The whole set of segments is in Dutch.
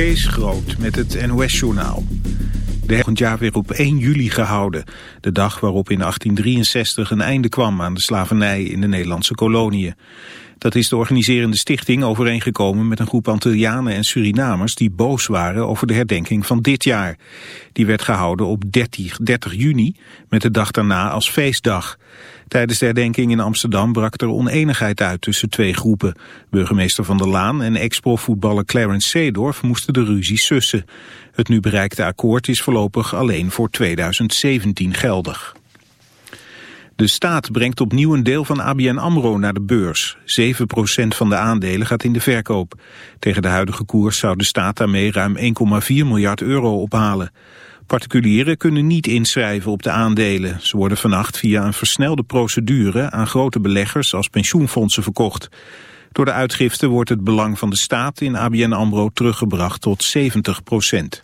Kees Groot met het NOS-journaal. De volgend jaar weer op 1 juli gehouden. De dag waarop in 1863 een einde kwam aan de slavernij in de Nederlandse koloniën. Dat is de organiserende stichting overeengekomen met een groep Antillianen en Surinamers die boos waren over de herdenking van dit jaar. Die werd gehouden op 30, 30 juni met de dag daarna als feestdag. Tijdens de herdenking in Amsterdam brak er oneenigheid uit tussen twee groepen. Burgemeester Van der Laan en ex-profvoetballer Clarence Seedorf moesten de ruzie sussen. Het nu bereikte akkoord is voorlopig alleen voor 2017 geldig. De staat brengt opnieuw een deel van ABN AMRO naar de beurs. 7% van de aandelen gaat in de verkoop. Tegen de huidige koers zou de staat daarmee ruim 1,4 miljard euro ophalen. Particulieren kunnen niet inschrijven op de aandelen. Ze worden vannacht via een versnelde procedure aan grote beleggers als pensioenfondsen verkocht. Door de uitgifte wordt het belang van de staat in ABN AMRO teruggebracht tot 70 procent.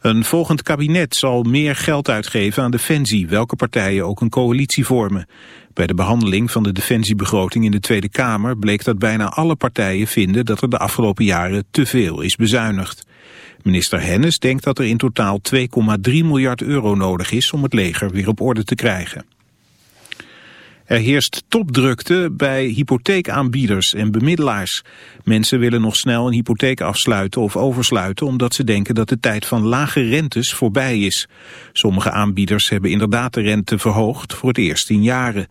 Een volgend kabinet zal meer geld uitgeven aan defensie, welke partijen ook een coalitie vormen. Bij de behandeling van de defensiebegroting in de Tweede Kamer bleek dat bijna alle partijen vinden dat er de afgelopen jaren te veel is bezuinigd. Minister Hennis denkt dat er in totaal 2,3 miljard euro nodig is om het leger weer op orde te krijgen. Er heerst topdrukte bij hypotheekaanbieders en bemiddelaars. Mensen willen nog snel een hypotheek afsluiten of oversluiten... omdat ze denken dat de tijd van lage rentes voorbij is. Sommige aanbieders hebben inderdaad de rente verhoogd voor het eerst in jaren.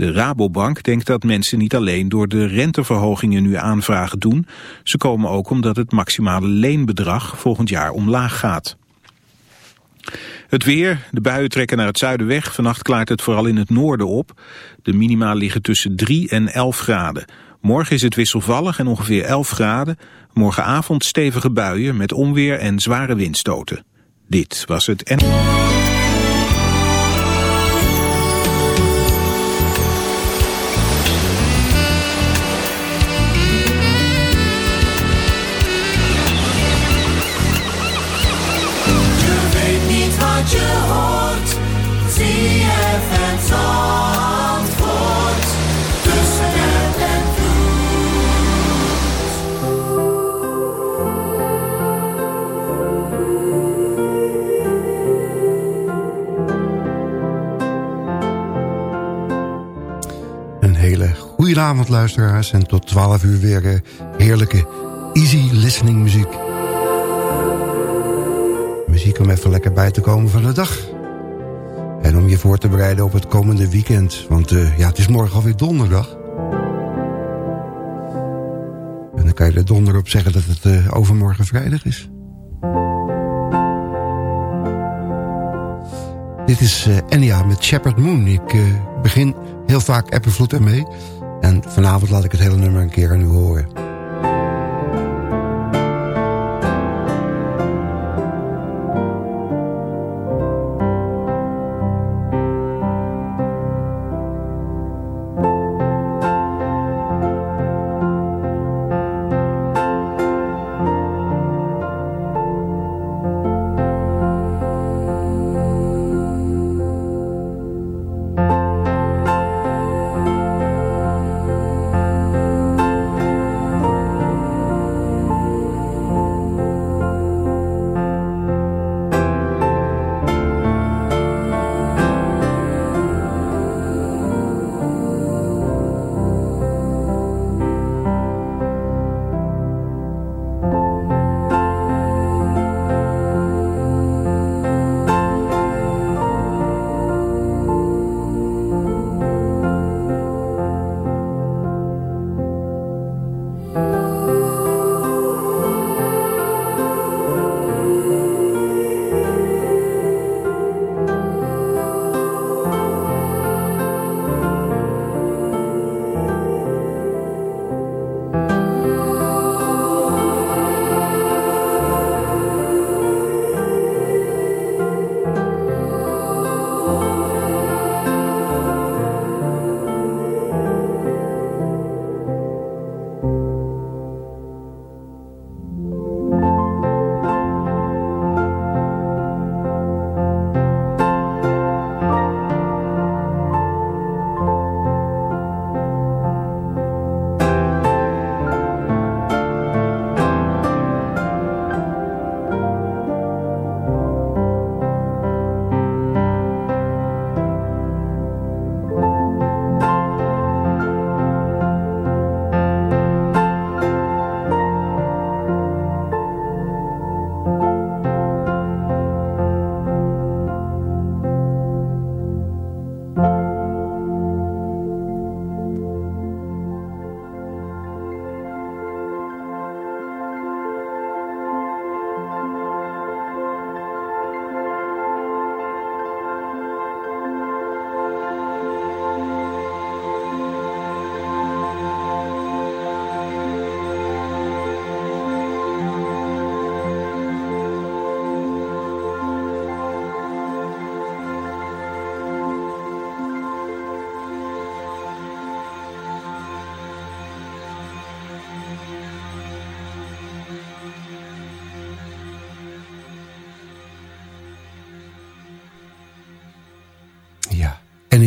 De Rabobank denkt dat mensen niet alleen door de renteverhogingen nu aanvragen doen. Ze komen ook omdat het maximale leenbedrag volgend jaar omlaag gaat. Het weer, de buien trekken naar het zuiden weg. Vannacht klaart het vooral in het noorden op. De minima liggen tussen 3 en 11 graden. Morgen is het wisselvallig en ongeveer 11 graden. Morgenavond stevige buien met onweer en zware windstoten. Dit was het en... Goedenavond luisteraars en tot 12 uur weer uh, heerlijke easy listening muziek. Muziek om even lekker bij te komen van de dag. En om je voor te bereiden op het komende weekend. Want uh, ja, het is morgen alweer donderdag. En dan kan je er donder op zeggen dat het uh, overmorgen vrijdag is. Dit is uh, met Shepherd Moon. Ik begin heel vaak Eppenvloed ermee. En vanavond laat ik het hele nummer een keer aan u horen.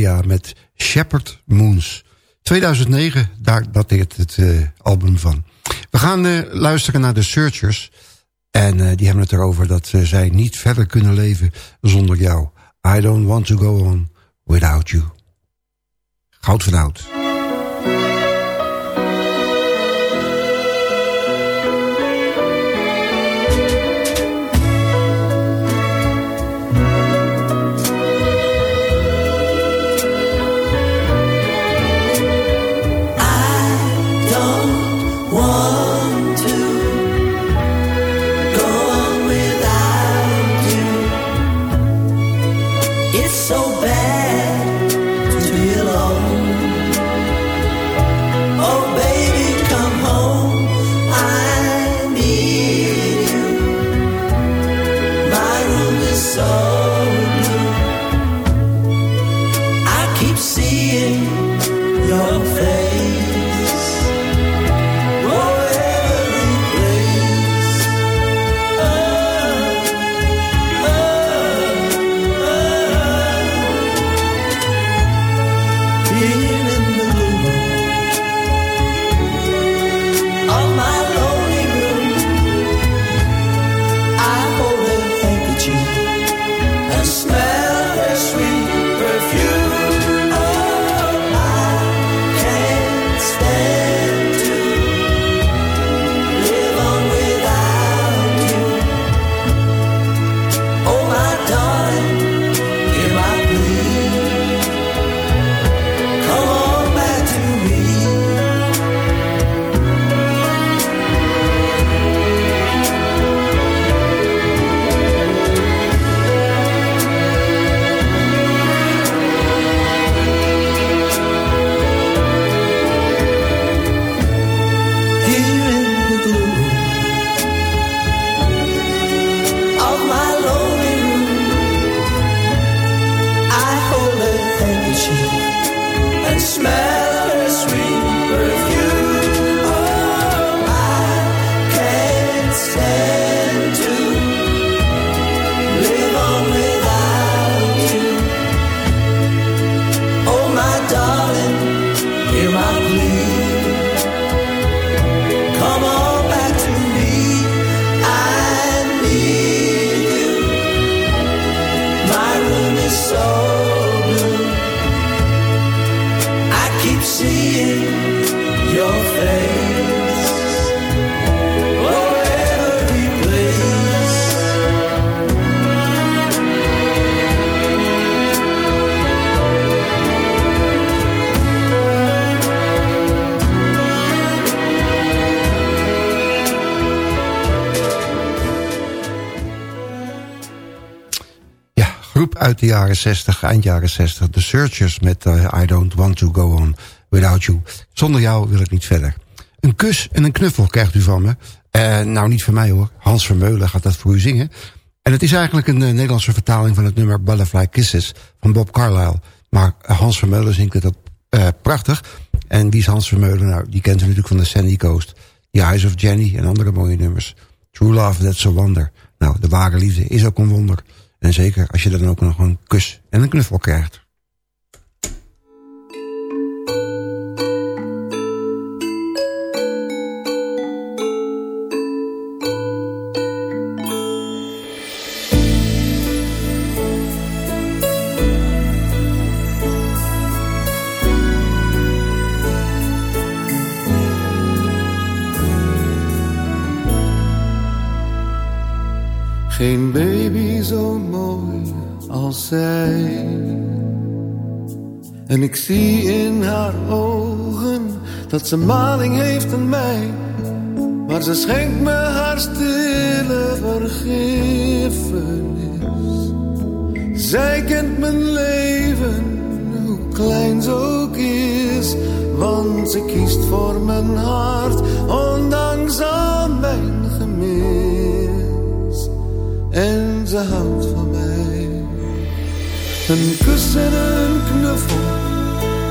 Met Shepherd Moons. 2009, daar dateert het uh, album van. We gaan uh, luisteren naar de Searchers. En uh, die hebben het erover dat zij niet verder kunnen leven zonder jou. I don't want to go on without you. Goud van oud. Uit de jaren 60, eind jaren 60. The Searchers met uh, I Don't Want To Go On Without You. Zonder jou wil ik niet verder. Een kus en een knuffel krijgt u van me. Uh, nou, niet van mij hoor. Hans Vermeulen gaat dat voor u zingen. En het is eigenlijk een uh, Nederlandse vertaling van het nummer Butterfly Kisses van Bob Carlyle. Maar Hans Vermeulen zingt ook prachtig. En wie is Hans Vermeulen? Nou, die kent u natuurlijk van de Sandy Coast. The Eyes of Jenny en andere mooie nummers. True Love, That's a Wonder. Nou, de ware liefde is ook een wonder. En zeker als je dan ook nog een kus en een knuffel krijgt. Geen baby zo mooi als zij. En ik zie in haar ogen dat ze maling heeft aan mij. Maar ze schenkt me haar stille vergiffenis. Zij kent mijn leven, hoe klein ze ook is. Want ze kiest voor mijn hart, ondanks aan mijn en ze houdt van. Een kus en een knuffel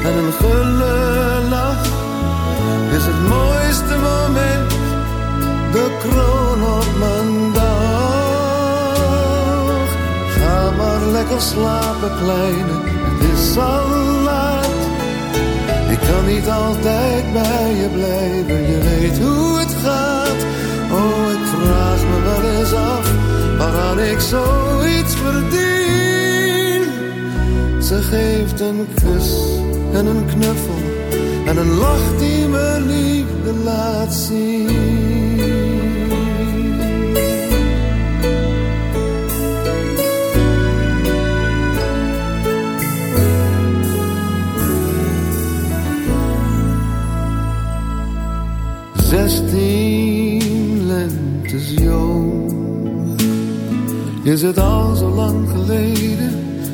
en een gulle lach is het mooiste moment, de kroon op mijn dag. Ga maar lekker slapen, kleine, het is salat. Ik kan niet altijd bij je blijven, je weet hoe het gaat. Oh, ik vraag me wel eens af, waaraan ik zoiets Ze geeft een kus en een knuffel en een lach die me liefde laat zien. Zestien lentes jong Is het al zo lang geleden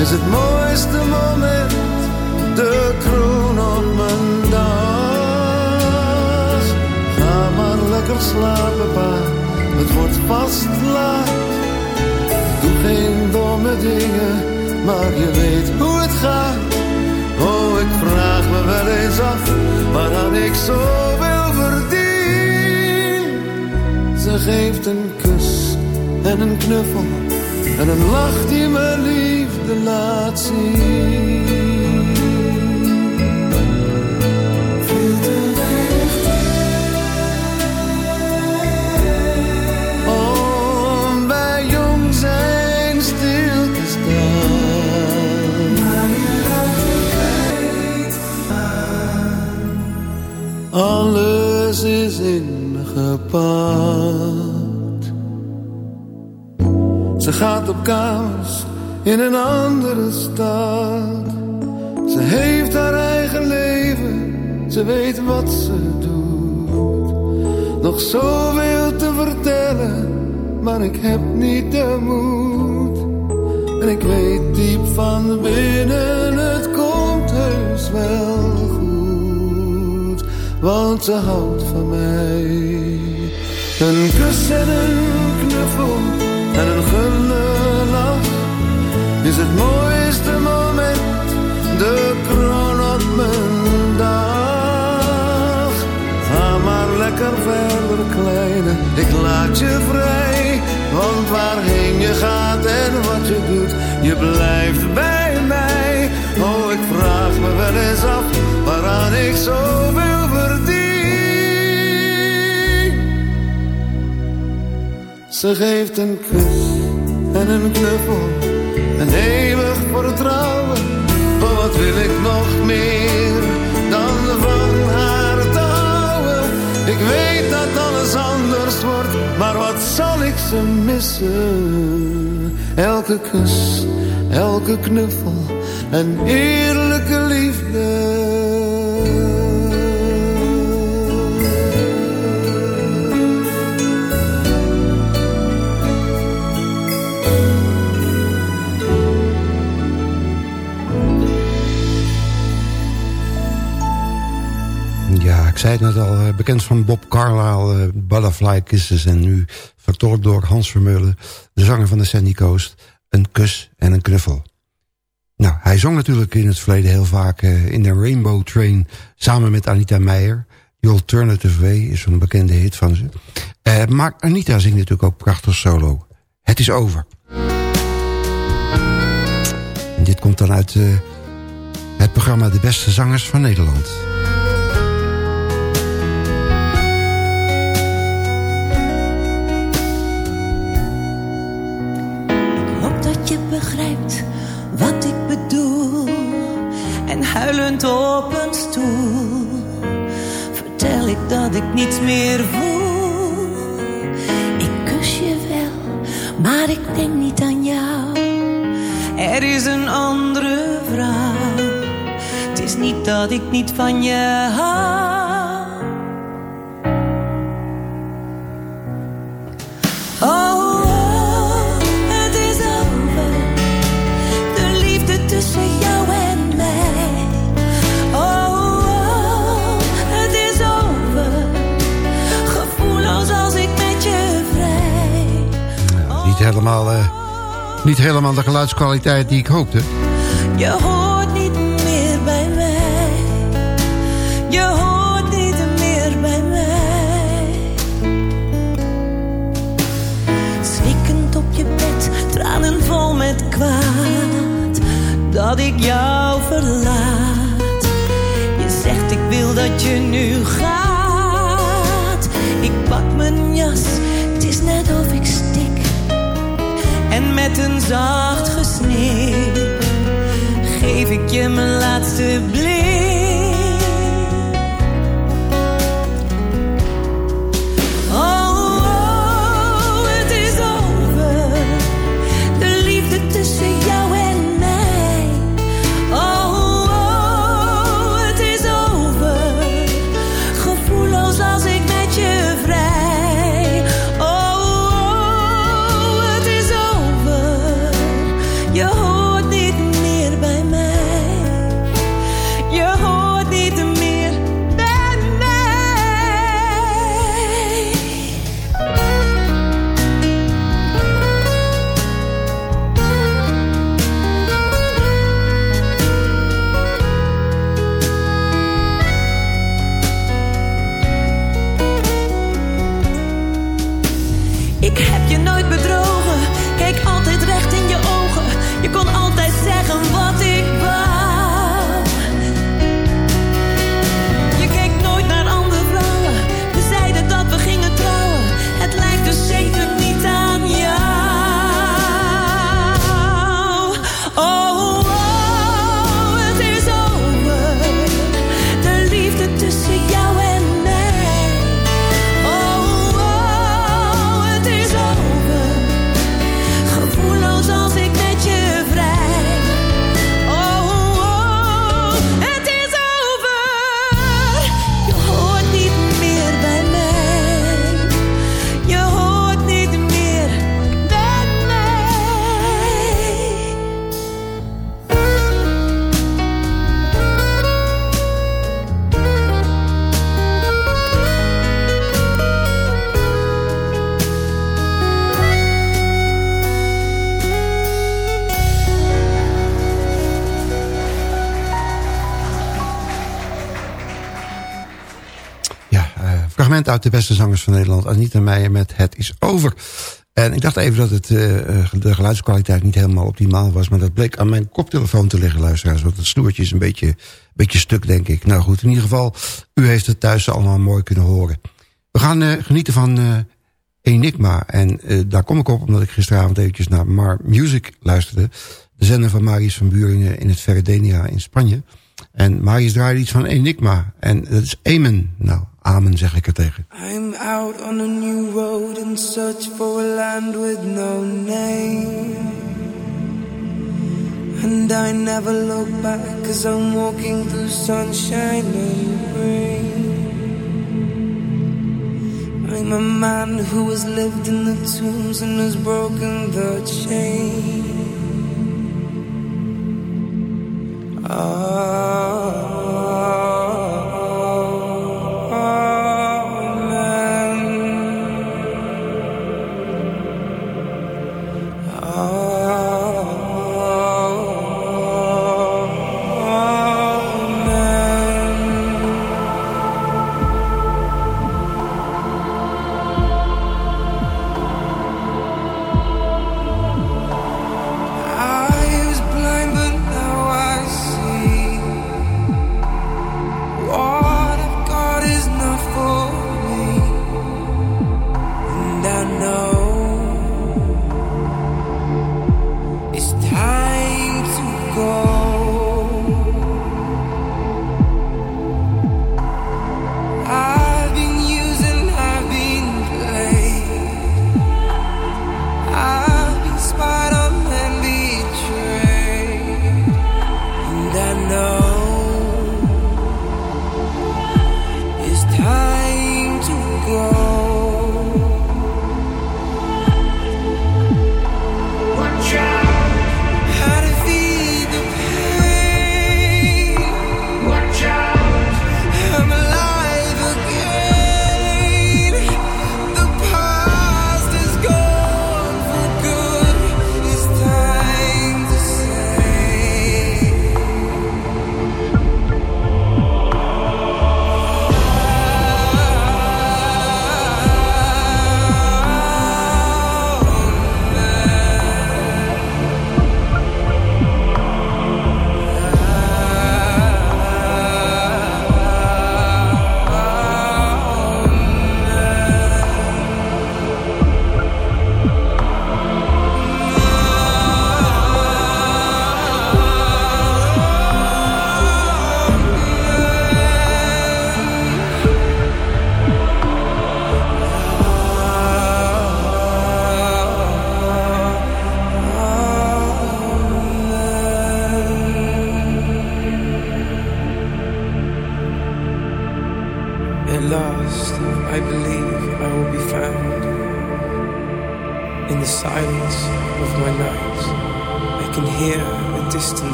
is het mooiste moment, de kroon op mijn dag. Ga maar lekker slapen, pa, het wordt vast laat. Doe geen domme dingen, maar je weet hoe het gaat. Oh, ik vraag me wel eens af, waaraan ik zo Ze geeft een kus en een knuffel en een lach die me bij jong zijn stil te. Alles is ingepakt. Ze gaat op kamers in een andere stad. Ze heeft haar eigen leven, ze weet wat ze doet. Nog zoveel te vertellen, maar ik heb niet de moed. En ik weet diep van binnen, het komt heus wel goed. Want ze houdt van mij. Een kus en een knuffel en een het mooiste moment, de kroon op mijn dag. Ga maar lekker verder, kleine, ik laat je vrij. Want waarheen je gaat en wat je doet, je blijft bij mij. Oh, ik vraag me wel eens af, waaraan ik zoveel Ze geeft een kus en een knuffel en eeuwig vertrouwen. Oh, wat wil ik nog meer dan van haar te houden? Ik weet dat alles anders wordt, maar wat zal ik ze missen? Elke kus, elke knuffel en eerlijke zei het net al, eh, bekend van Bob Carlyle, uh, Butterfly Kisses... en nu vertolkt door Hans Vermeulen, de zanger van de Sandy Coast... een kus en een knuffel. Nou, hij zong natuurlijk in het verleden heel vaak uh, in de Rainbow Train... samen met Anita Meijer. The Alternative Way is een bekende hit van ze. Maar Anita zingt natuurlijk ook prachtig solo. Het is over. En dit komt dan uit het programma De Beste Zangers van Nederland... op een stoel vertel ik dat ik niets meer voel. Ik kus je wel, maar ik denk niet aan jou. Er is een andere vrouw. Het is niet dat ik niet van je hou. Helemaal, uh, niet helemaal de geluidskwaliteit die ik hoopte. Je hoort niet meer bij mij. Je hoort niet meer bij mij. Snikkend op je bed, tranen vol met kwaad. Dat ik jou verlaat. Je zegt ik wil dat je nu gaat. Ik pak mijn jas, En met een zacht gesnik geef ik je mijn laatste blik. Uit de beste zangers van Nederland. Anita Meijer met Het is over. En ik dacht even dat het, uh, de geluidskwaliteit niet helemaal optimaal was. Maar dat bleek aan mijn koptelefoon te liggen, luisteraars. Want het snoertje is een beetje, beetje stuk, denk ik. Nou goed, in ieder geval, u heeft het thuis allemaal mooi kunnen horen. We gaan uh, genieten van Enigma. En daar kom ik op omdat ik gisteravond eventjes naar Mar Music luisterde. De zender van Marius van Buringen in het Verdenia in Spanje. En Marius draaide iets van Enigma. En dat is Amen. Nou, Zeg ik er tegen. I'm out on a new road in search for a land with no name. And I never look back cause I'm walking through sunshine and rain. I'm a man who has lived in the tombs and has broken the chain. Ah. go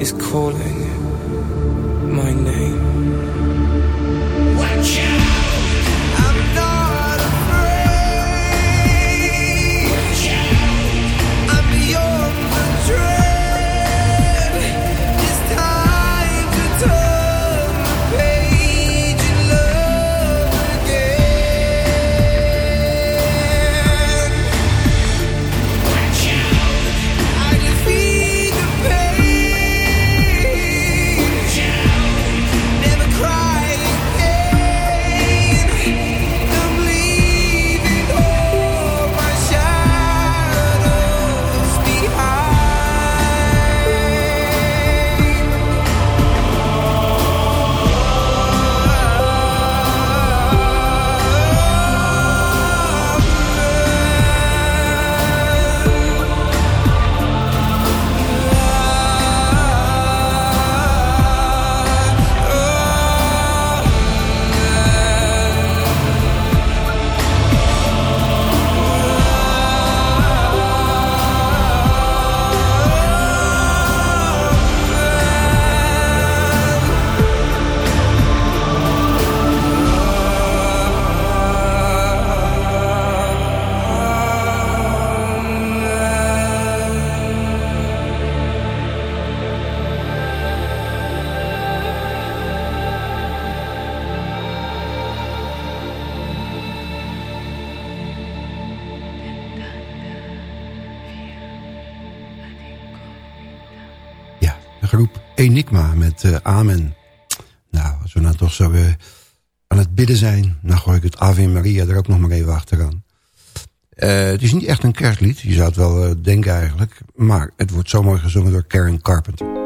is calling my name. Bidden zijn... dan gooi ik het Ave Maria er ook nog maar even achteraan. Uh, het is niet echt een kerstlied, je zou het wel denken eigenlijk... maar het wordt zo mooi gezongen door Karen Carpenter.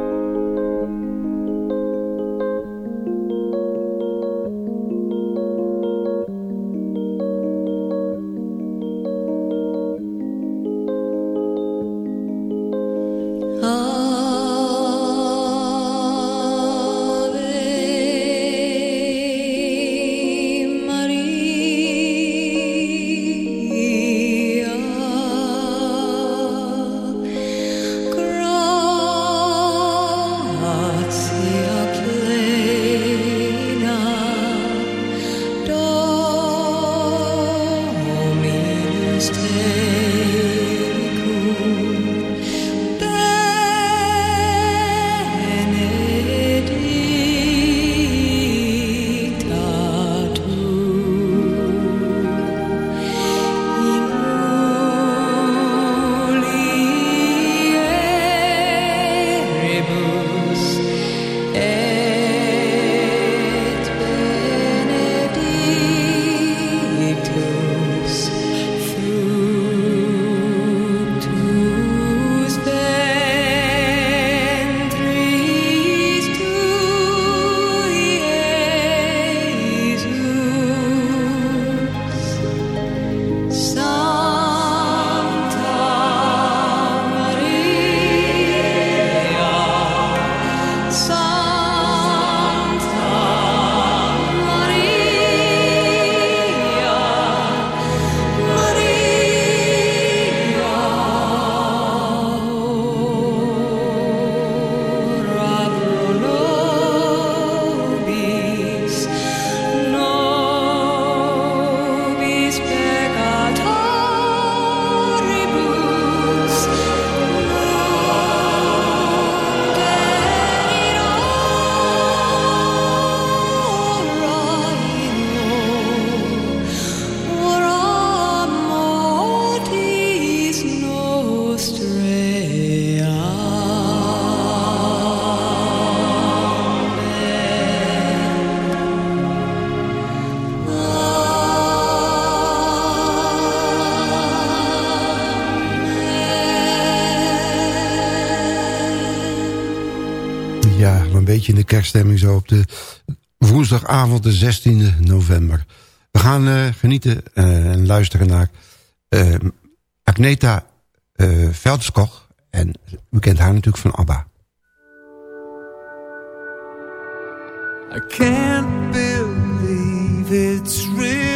In de kerststemming zo op de woensdagavond de 16e november. We gaan uh, genieten uh, en luisteren naar uh, Agneta uh, Veldskog. En u kent haar natuurlijk van ABBA. I can't believe it's really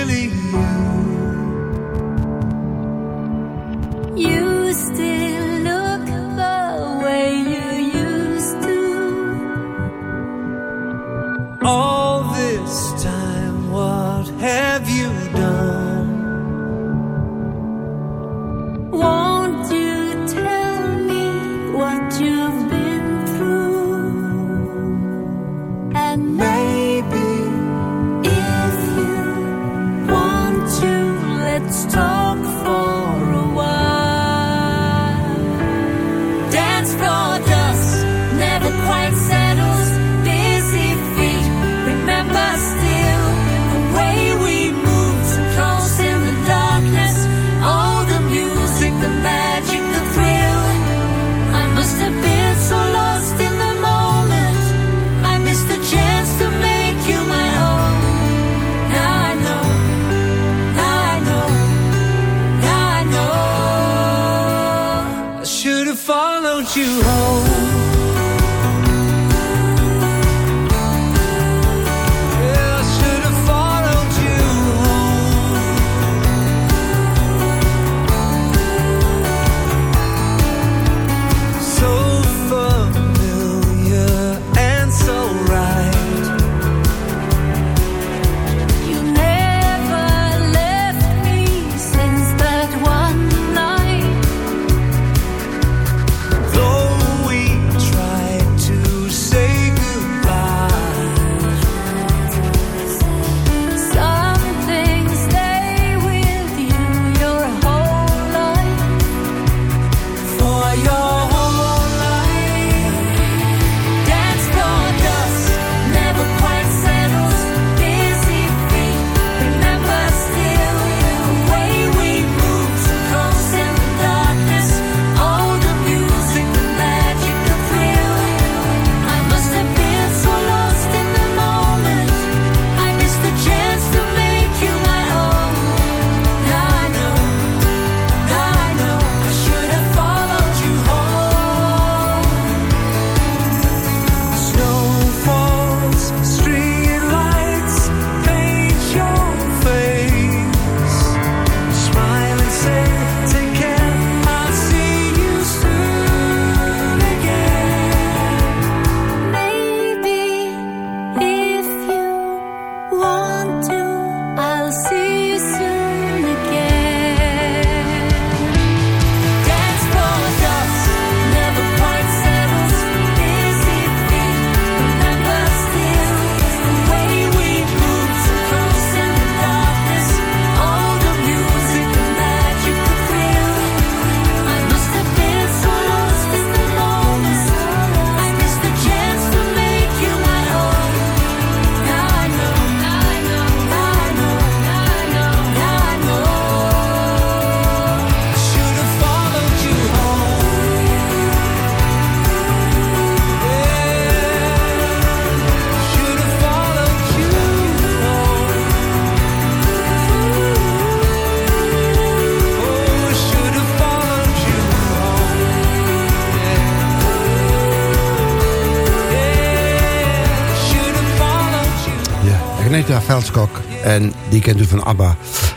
Renata Veldskok. En die kent u van ABBA.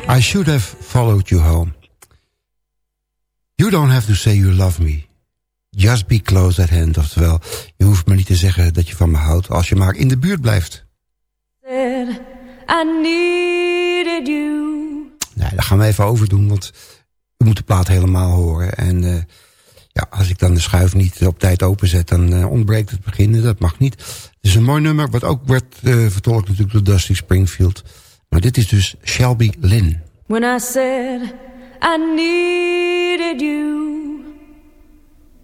I should have followed you home. You don't have to say you love me. Just be close at hand. Oftewel, je hoeft me niet te zeggen dat je van me houdt... als je maar in de buurt blijft. I needed you. Nee, daar gaan we even over doen, want u moet de plaat helemaal horen. En eh, ja, als ik dan de schuif niet op tijd openzet, dan eh, ontbreekt het beginnen. Dat mag niet. Het is een mooi nummer, wat ook werd eh, vertolkt natuurlijk door Dusty Springfield. Maar dit is dus Shelby Lynn. When I said I needed you,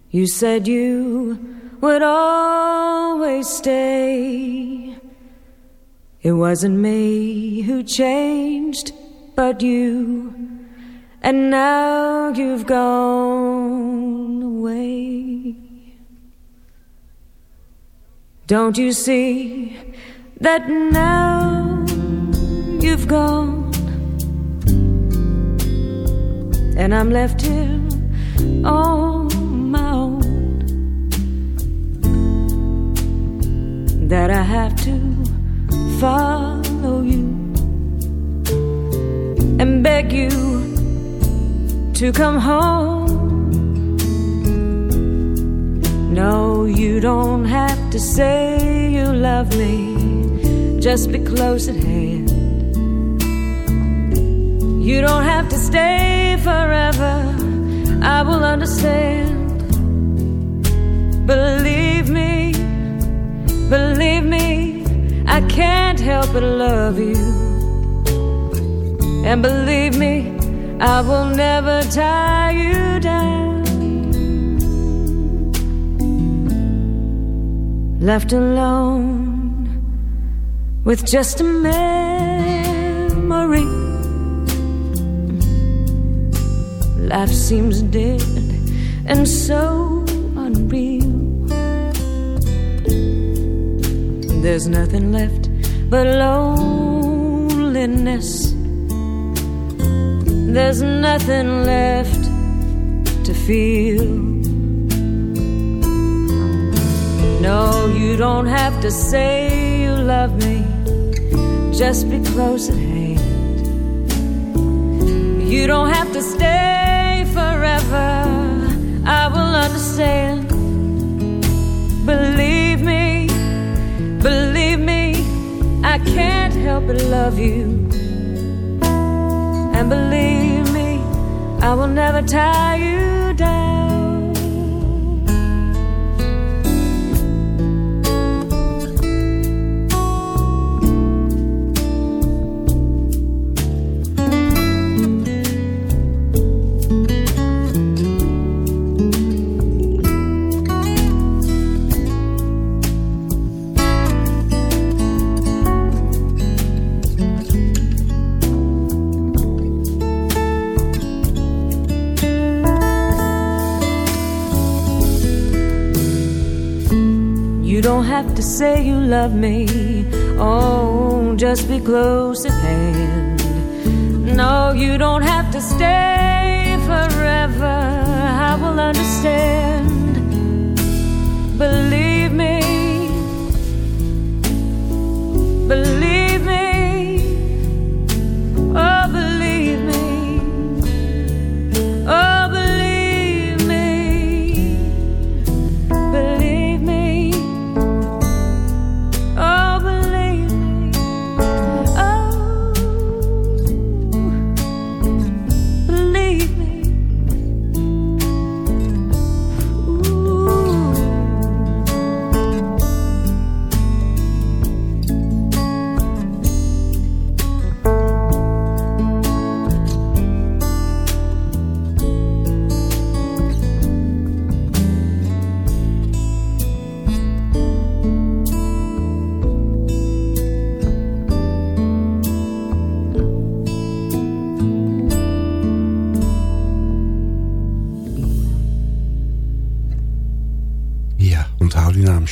you said you would always stay. It wasn't me who changed, but you. And now you've gone away. Don't you see that now you've gone? And I'm left here on my own. That I have to follow you and beg you to come home. No, you don't have to say you love me, just be close at hand. You don't have to stay forever, I will understand. Believe me, believe me, I can't help but love you. And believe me, I will never tie you down. Left alone with just a memory. Life seems dead and so unreal. There's nothing left but loneliness. There's nothing left to feel. No, you don't have to say you love me. Just be close at hand. You don't have to stay forever. I will understand. Believe me, believe me, I can't help but love you. And believe me, I will never tie you say you love me. Oh, just be close at hand. No, you don't have to stay forever. I will understand. Believe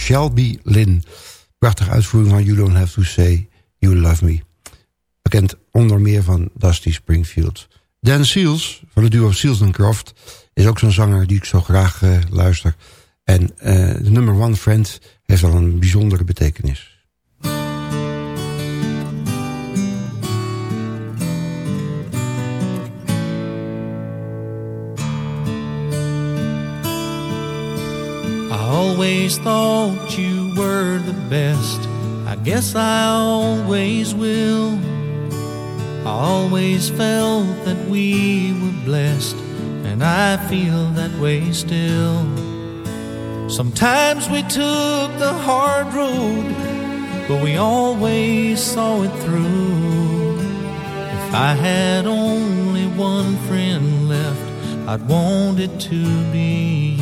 Shelby Lynn. Prachtige uitvoering van You Don't Have To Say You Love Me. Bekend onder meer van Dusty Springfield. Dan Seals, van het duo Seals Croft... is ook zo'n zanger die ik zo graag eh, luister. En eh, de nummer One Friend heeft al een bijzondere betekenis. Always thought you were the best. I guess I always will. I always felt that we were blessed, and I feel that way still. Sometimes we took the hard road, but we always saw it through. If I had only one friend left, I'd want it to be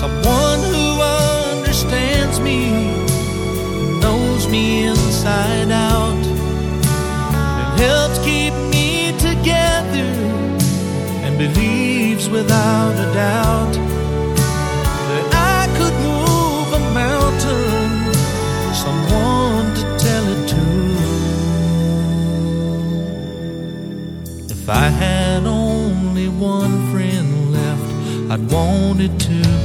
Someone who understands me, knows me inside out and helps keep me together and believes without a doubt that I could move a mountain, someone to tell it to. If I had only one friend left, I'd want it to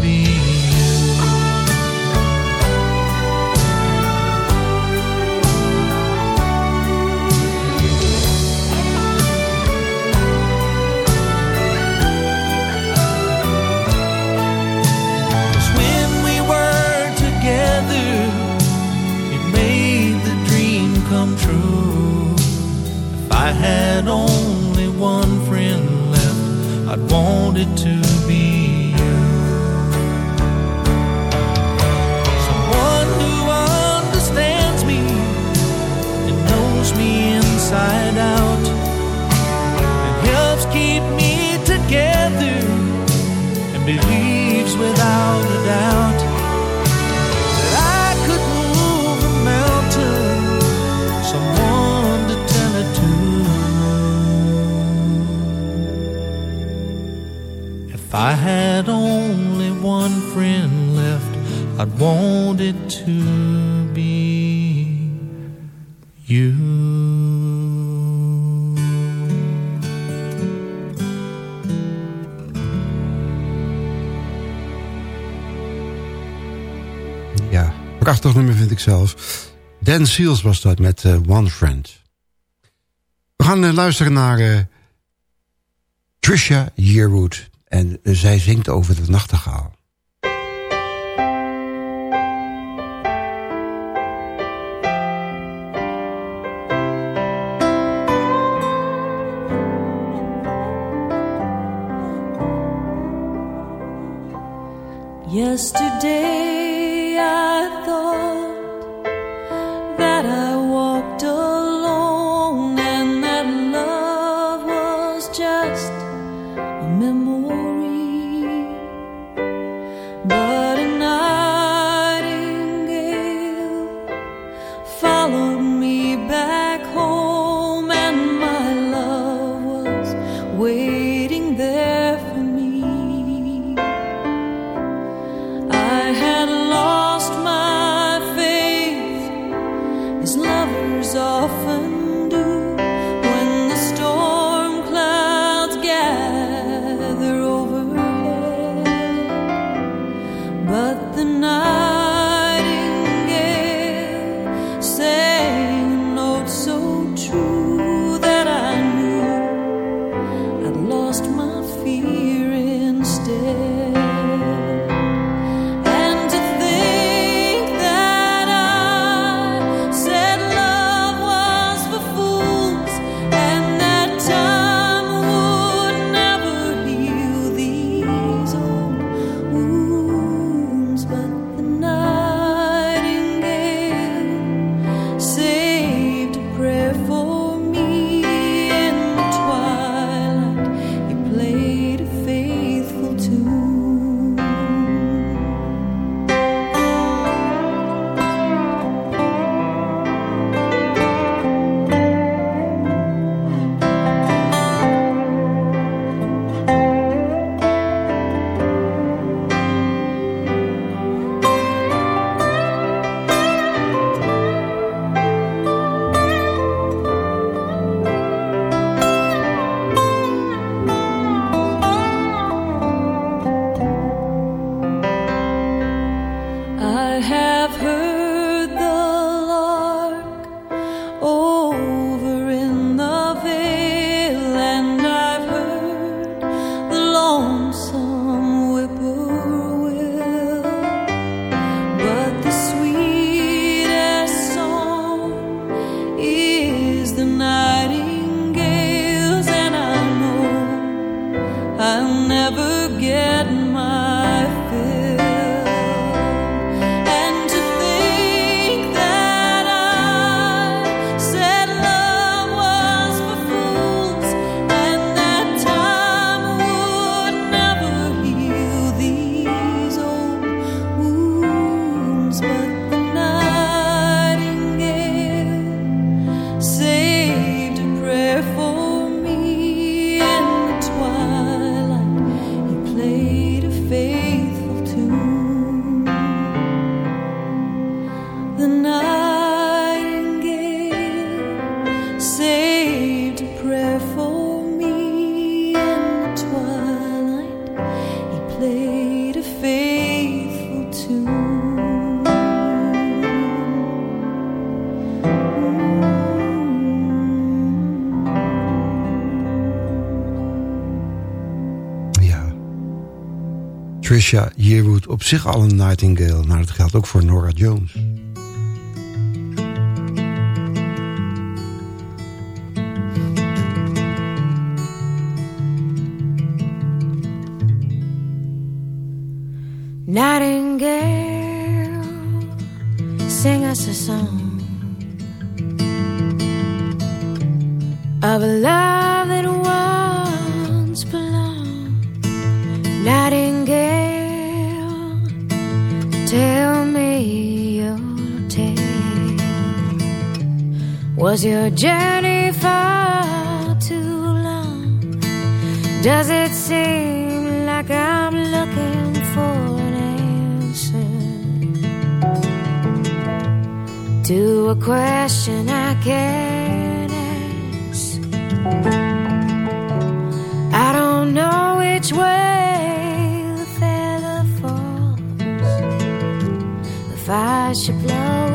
had only one friend left, I'd want it to had only one friend left, I'd to be you. Ja, prachtig nummer vind ik zelf. Dan Seals was dat met uh, One Friend. We gaan uh, luisteren naar uh, Trisha Yearwood. En zij zingt over de nachtegaal. Yesterday op zich al een Nightingale. Nou, dat geldt ook voor Nora Jones. Nightingale, sing us a song of a love Was your journey far too long? Does it seem like I'm looking for? An answer to a question I can't ask. I don't know which way the feather falls. If I should blow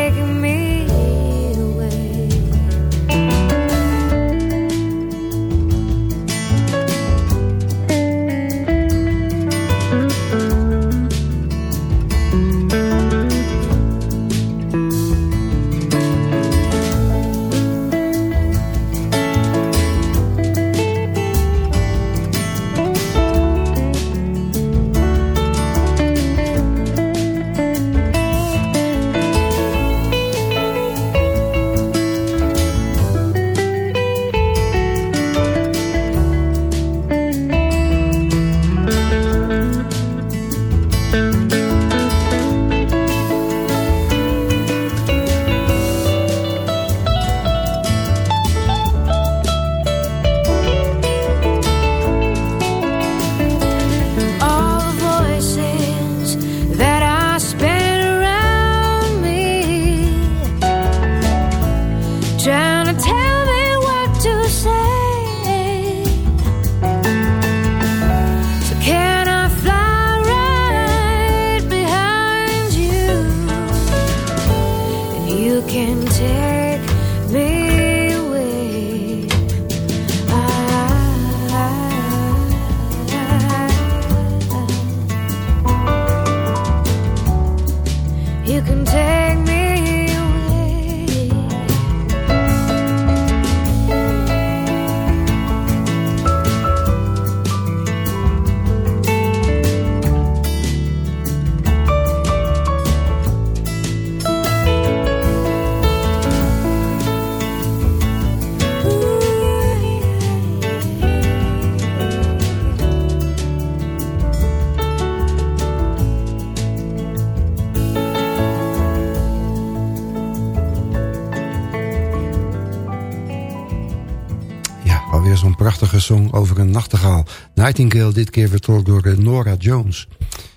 over een nachtegaal. Nightingale, dit keer vertolkt door eh, Nora Jones.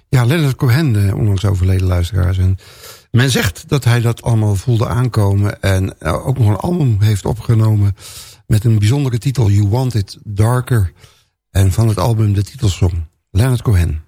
Ja, Leonard Cohen, eh, onlangs overleden luisteraars. En men zegt dat hij dat allemaal voelde aankomen... en eh, ook nog een album heeft opgenomen... met een bijzondere titel, You Want It Darker... en van het album de titelsong, Leonard Cohen.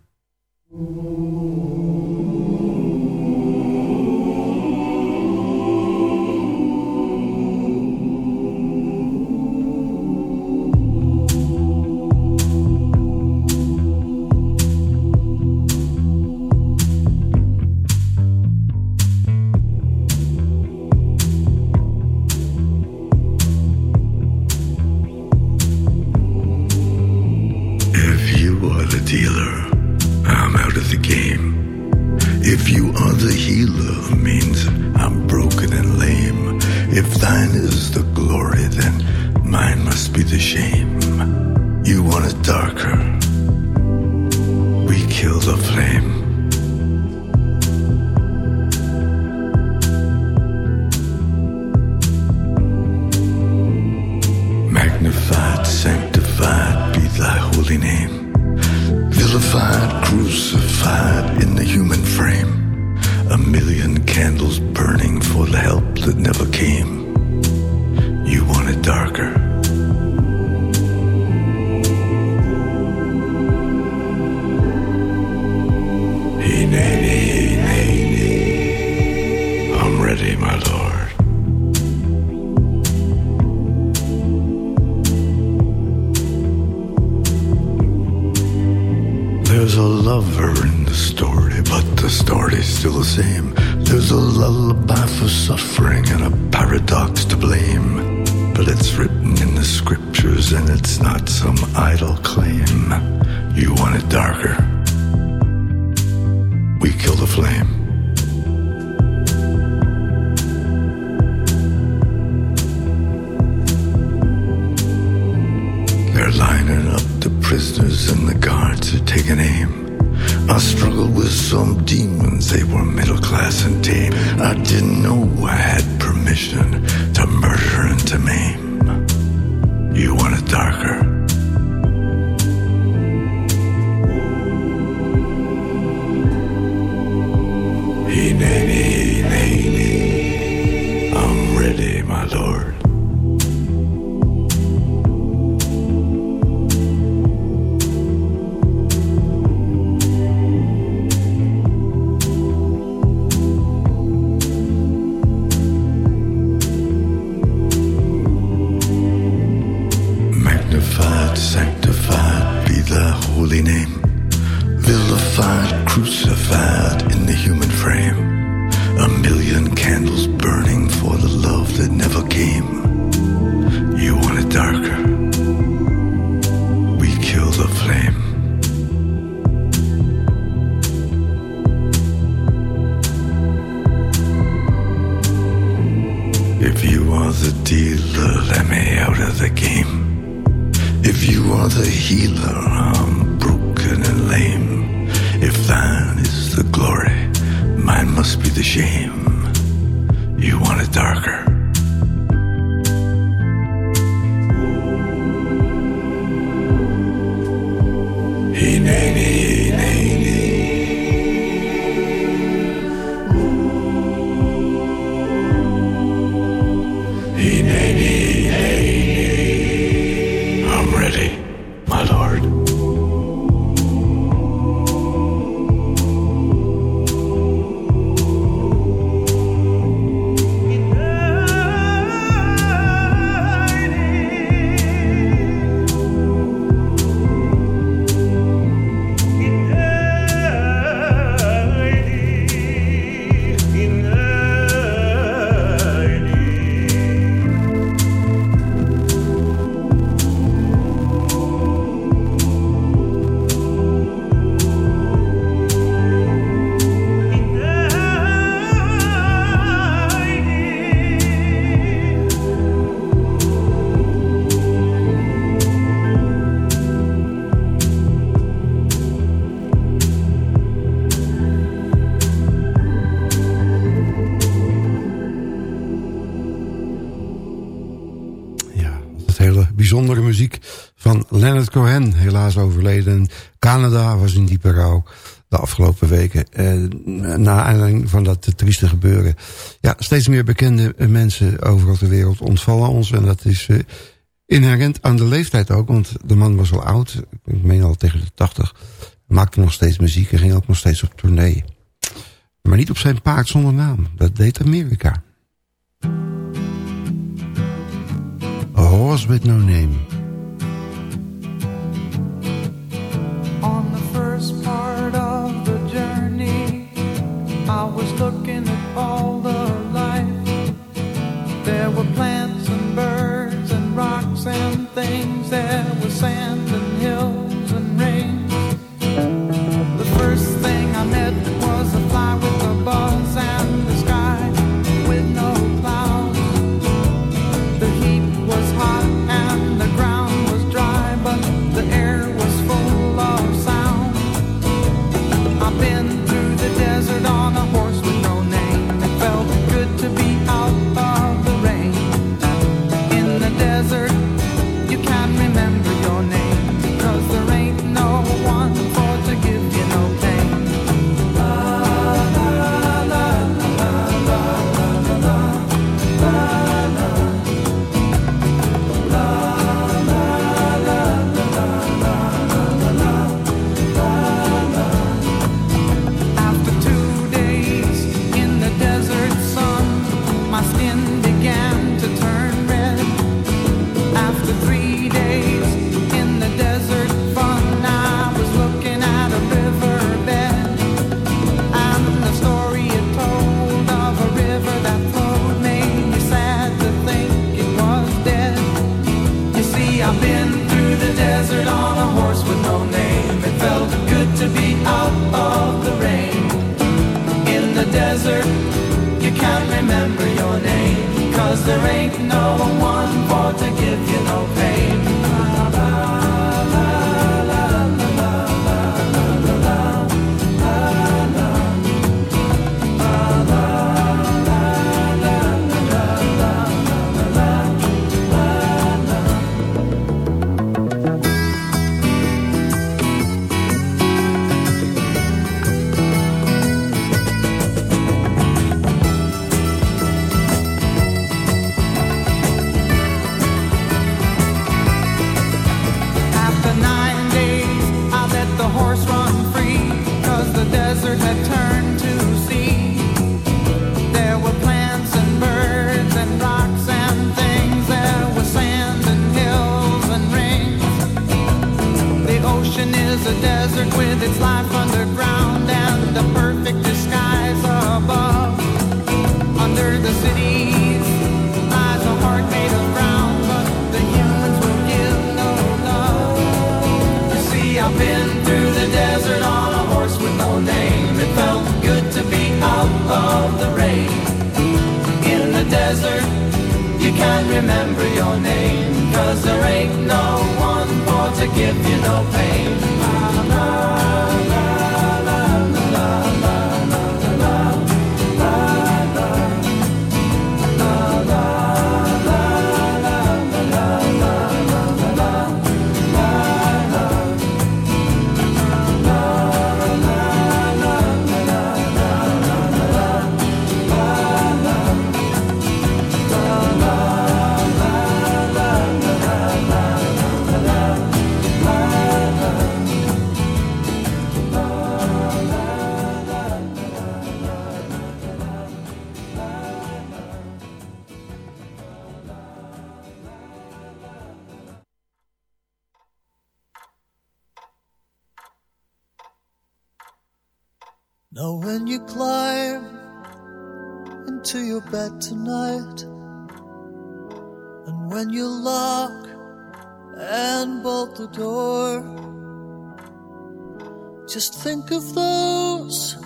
If you are the healer, means I'm broken and lame. If thine is the glory, then mine must be the shame. You want it darker. We kill the flame. Magnified, sanctified be thy holy name. Vilified, crucified in the human frame. A million candles burning for the help that never came. You want it darker. Same. There's a lullaby for suffering If you are the healer, I'm broken and lame. If thine is the glory, mine must be the shame. You want it darker. Hey, overleden. Canada was in diepe rouw de afgelopen weken. Eh, na aanleiding van dat trieste gebeuren. Ja, steeds meer bekende mensen overal ter wereld ontvallen ons. En dat is eh, inherent aan de leeftijd ook. Want de man was al oud, ik meen al tegen de tachtig. Maakte nog steeds muziek en ging ook nog steeds op tournee. Maar niet op zijn paard zonder naam. Dat deed Amerika. A horse with no name. Sand Now, when you climb into your bed tonight, and when you lock and bolt the door, just think of those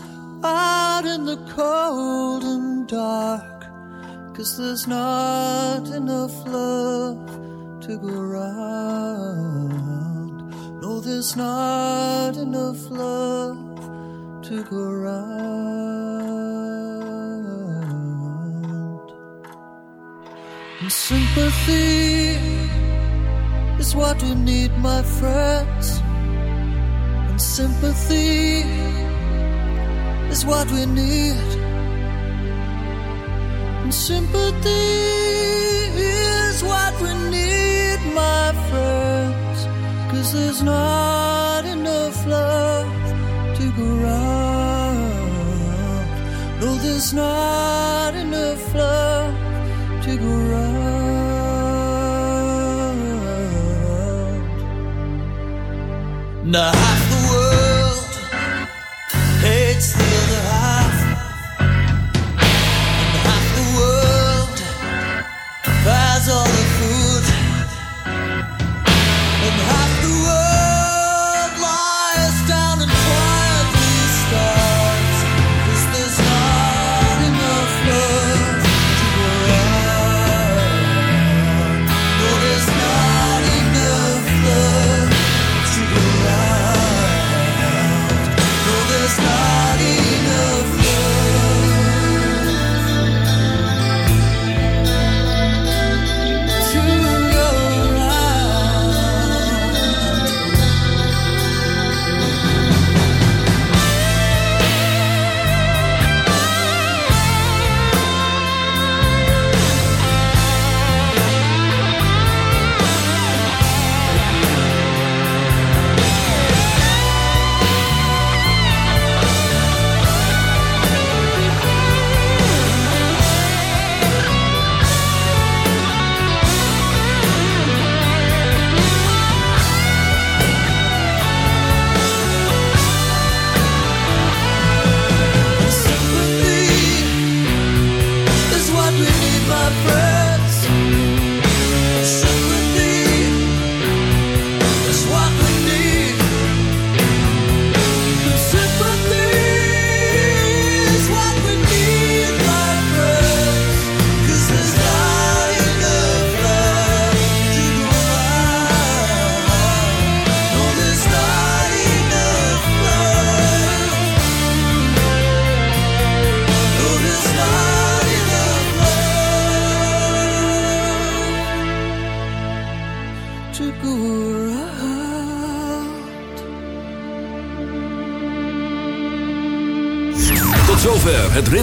out in the cold and dark, cause there's not enough love to go around. No, there's not enough love to go round. And sympathy is what we need, my friends. And sympathy is what we need. And sympathy is what we need, my friends. Cause there's not enough love to go round there's not enough love to go around. Now,